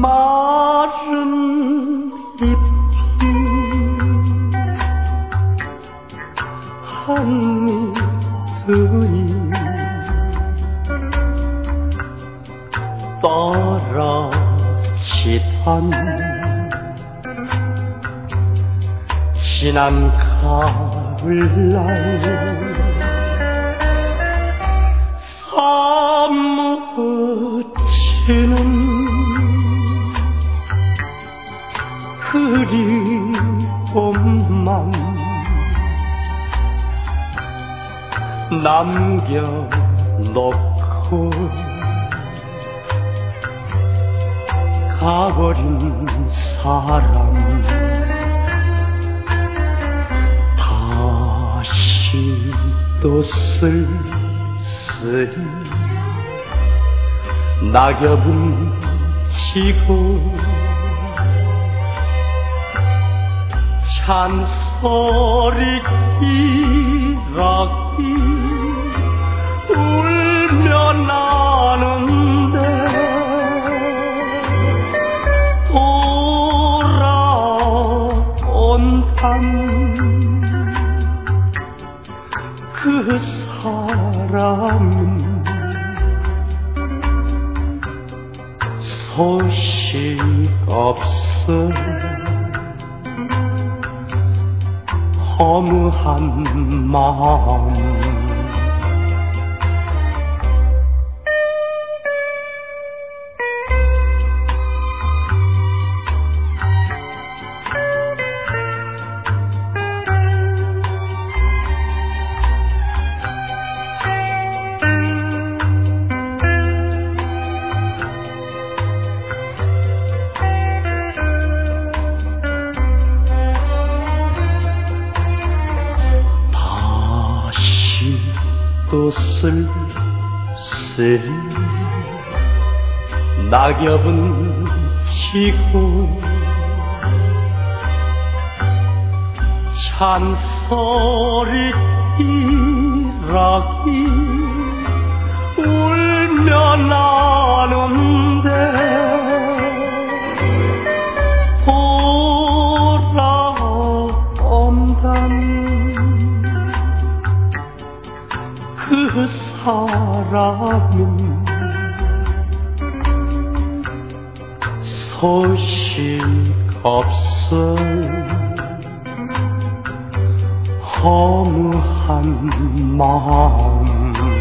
마른 잎이 한이슬이 떨어지던 지난 가을날 사무치는 그리움만 남겨놓고 가버린 사람 다시 또 쓸쓸히 낙엽은 지고 잔소리 기라기 울며 나는데 돌아온단 그 사람은 소식 없어 허무한 마 또 쓸쓸히 낙엽은 지고 잔소리 기라기 그 사람은 소식 없어 허무한 마음